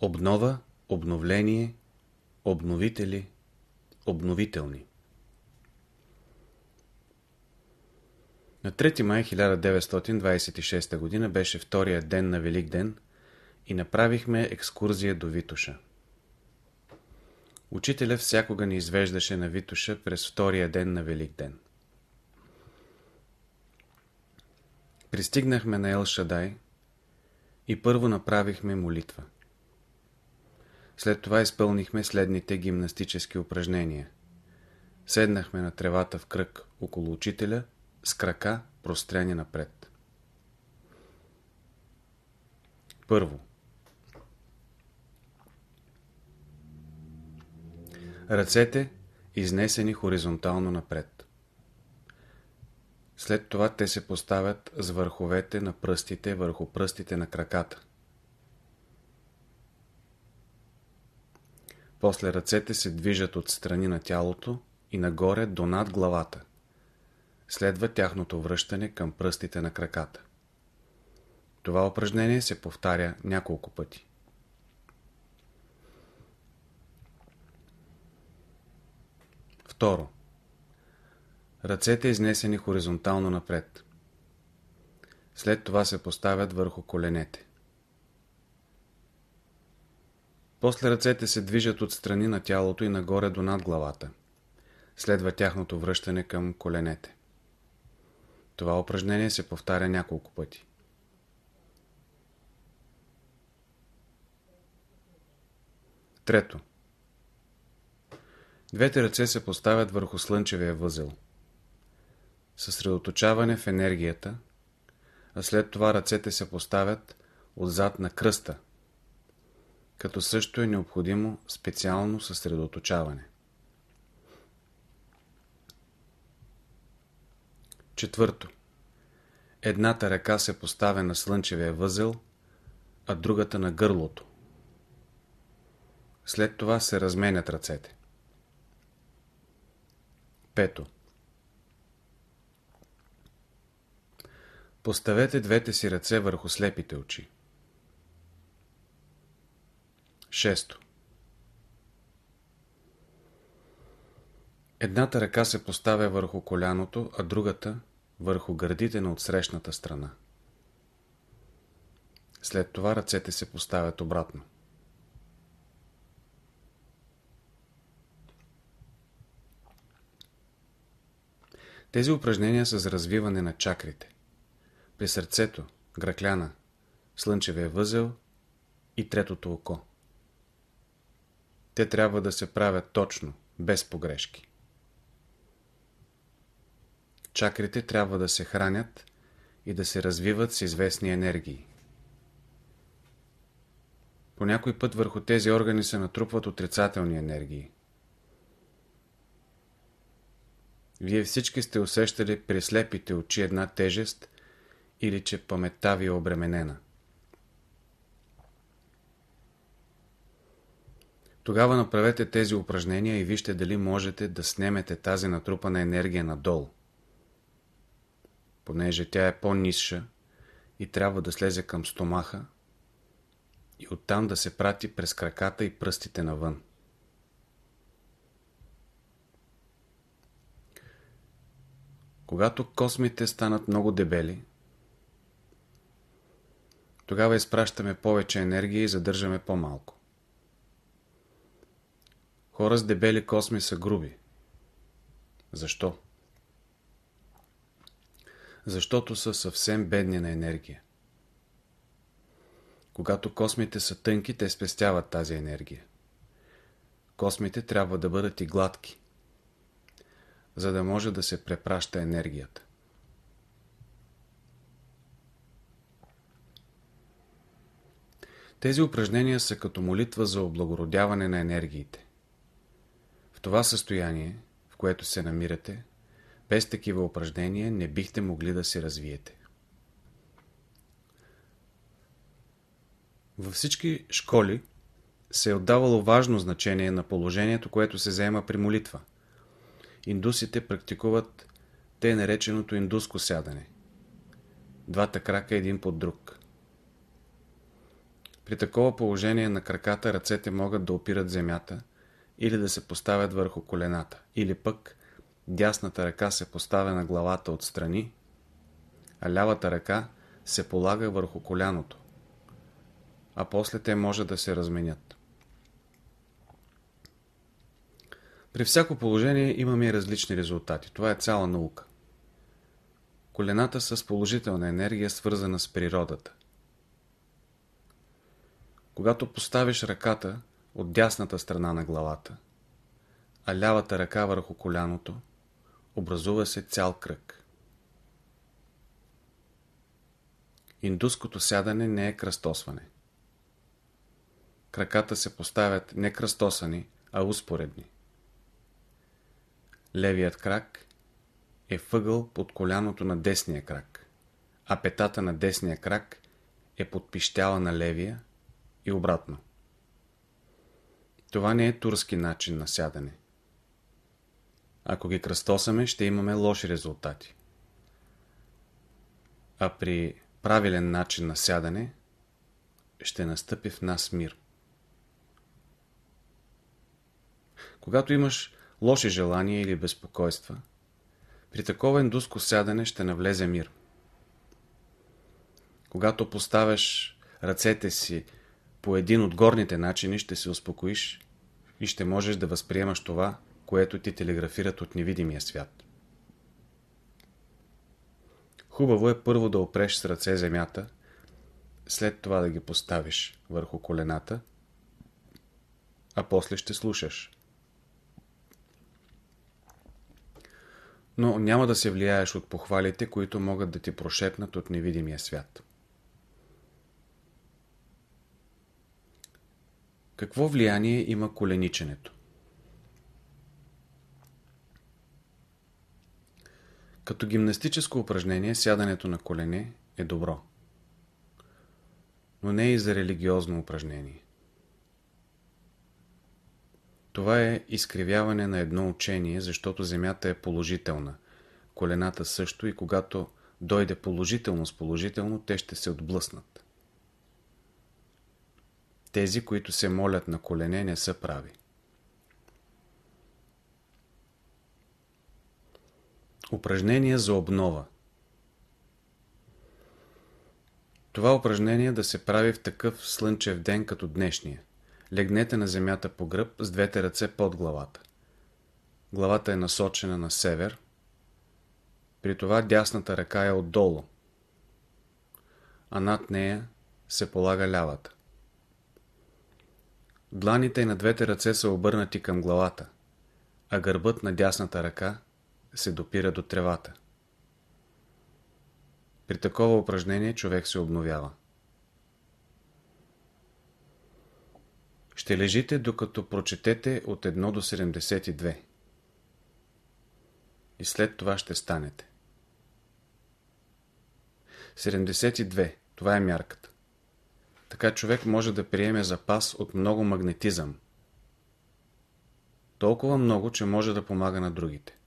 Обнова, обновление, обновители, обновителни. На 3 май 1926 г. беше втория ден на Велик ден и направихме екскурзия до Витуша. Учителя всякога ни извеждаше на Витуша през втория ден на Велик ден. Пристигнахме на Ел Шадай и първо направихме молитва. След това изпълнихме следните гимнастически упражнения. Седнахме на тревата в кръг около учителя с крака прострени напред. Първо. Ръцете изнесени хоризонтално напред. След това те се поставят с върховете на пръстите върху пръстите на краката. После ръцете се движат от страни на тялото и нагоре до над главата. Следва тяхното връщане към пръстите на краката. Това упражнение се повтаря няколко пъти. Второ. Ръцете изнесени хоризонтално напред. След това се поставят върху коленете. После ръцете се движат от страни на тялото и нагоре до над главата. Следва тяхното връщане към коленете. Това упражнение се повтаря няколко пъти. Трето. Двете ръце се поставят върху слънчевия възел. Съсредоточаване в енергията, а след това ръцете се поставят отзад на кръста, като също е необходимо специално съсредоточаване. Четвърто. Едната ръка се поставя на слънчевия възел, а другата на гърлото. След това се разменят ръцете. Пето. Поставете двете си ръце върху слепите очи. Шесто. Едната ръка се поставя върху коляното, а другата върху гърдите на отсрещната страна. След това ръцете се поставят обратно. Тези упражнения са за развиване на чакрите. При сърцето, гракляна, слънчевия възел и третото око. Те трябва да се правят точно, без погрешки. Чакрите трябва да се хранят и да се развиват с известни енергии. По някой път върху тези органи се натрупват отрицателни енергии. Вие всички сте усещали при слепите очи една тежест или че паметта ви е обременена. Тогава направете тези упражнения и вижте дали можете да снемете тази натрупана енергия надолу. Понеже тя е по-нисша и трябва да слезе към стомаха и оттам да се прати през краката и пръстите навън. Когато космите станат много дебели, тогава изпращаме повече енергия и задържаме по-малко. Хора с дебели косми са груби. Защо? Защото са съвсем бедни на енергия. Когато космите са тънки, те спестяват тази енергия. Космите трябва да бъдат и гладки, за да може да се препраща енергията. Тези упражнения са като молитва за облагородяване на енергиите. В това състояние, в което се намирате, без такива упражнения не бихте могли да се развиете. Във всички школи се е отдавало важно значение на положението, което се заема при молитва. Индусите практикуват те нареченото индуско сядане. Двата крака един под друг. При такова положение на краката ръцете могат да опират земята или да се поставят върху колената, или пък дясната ръка се поставя на главата отстрани, а лявата ръка се полага върху коляното, а после те може да се разменят. При всяко положение имаме и различни резултати. Това е цяла наука. Колената са с положителна енергия, свързана с природата. Когато поставиш ръката от дясната страна на главата, а лявата ръка върху коляното, образува се цял кръг. Индуското сядане не е кръстосване. Краката се поставят не кръстосани, а успоредни. Левият крак е въгъл под коляното на десния крак, а петата на десния крак е под пищяла на левия и обратно. Това не е турски начин на сядане. Ако ги кръстосаме, ще имаме лоши резултати. А при правилен начин на сядане ще настъпи в нас мир. Когато имаш лоши желания или безпокойства, при такова индуско сядане ще навлезе мир. Когато поставяш ръцете си по един от горните начини, ще се успокоиш и ще можеш да възприемаш това, което ти телеграфират от невидимия свят. Хубаво е първо да опреш с ръце земята, след това да ги поставиш върху колената, а после ще слушаш. но няма да се влияеш от похвалите, които могат да ти прошепнат от невидимия свят. Какво влияние има колениченето? Като гимнастическо упражнение сядането на колене е добро, но не и за религиозно упражнение. Това е изкривяване на едно учение, защото Земята е положителна. Колената също и когато дойде положително с положително, те ще се отблъснат. Тези, които се молят на колене, не са прави. Упражнение за обнова Това упражнение да се прави в такъв слънчев ден като днешния. Легнете на земята по гръб с двете ръце под главата. Главата е насочена на север. При това дясната ръка е отдолу, а над нея се полага лявата. Дланите на двете ръце са обърнати към главата, а гърбът на дясната ръка се допира до тревата. При такова упражнение човек се обновява. Ще лежите докато прочетете от 1 до 72. И след това ще станете. 72. Това е мярката. Така човек може да приеме запас от много магнетизъм. Толкова много, че може да помага на другите.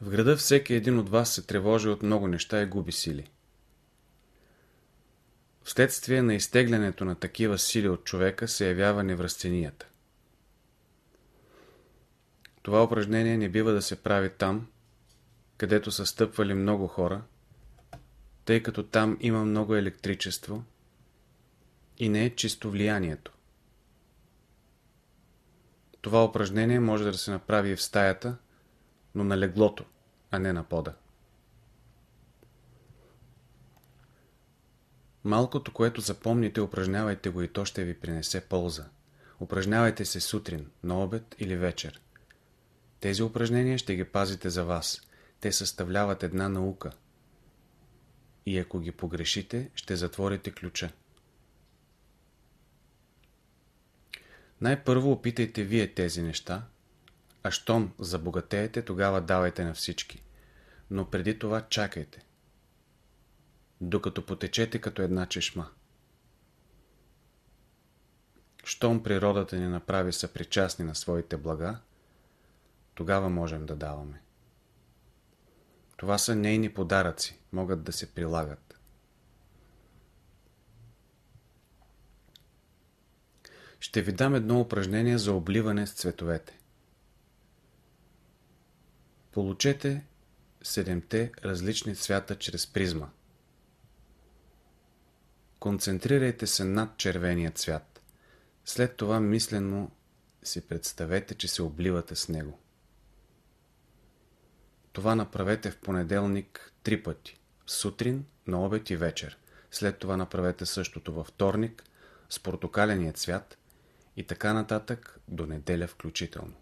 В града всеки един от вас се тревожи от много неща и губи сили. Вследствие на изтеглянето на такива сили от човека се явява невръстенията. Това упражнение не бива да се прави там, където са стъпвали много хора, тъй като там има много електричество и не е чисто влиянието. Това упражнение може да се направи и в стаята, но на леглото, а не на пода. Малкото, което запомните, упражнявайте го и то ще ви принесе полза. Упражнявайте се сутрин, на обед или вечер. Тези упражнения ще ги пазите за вас. Те съставляват една наука. И ако ги погрешите, ще затворите ключа. Най-първо опитайте вие тези неща, а щом забогатеете, тогава давайте на всички. Но преди това чакайте докато потечете като една чешма. Щом природата ни направи съпричастни на своите блага, тогава можем да даваме. Това са нейни подаръци, могат да се прилагат. Ще ви дам едно упражнение за обливане с цветовете. Получете седемте различни цвята чрез призма. Концентрирайте се над червения цвят. След това мислено си представете, че се обливате с него. Това направете в понеделник три пъти. Сутрин, на обед и вечер. След това направете същото във вторник с портокаления цвят и така нататък до неделя включително.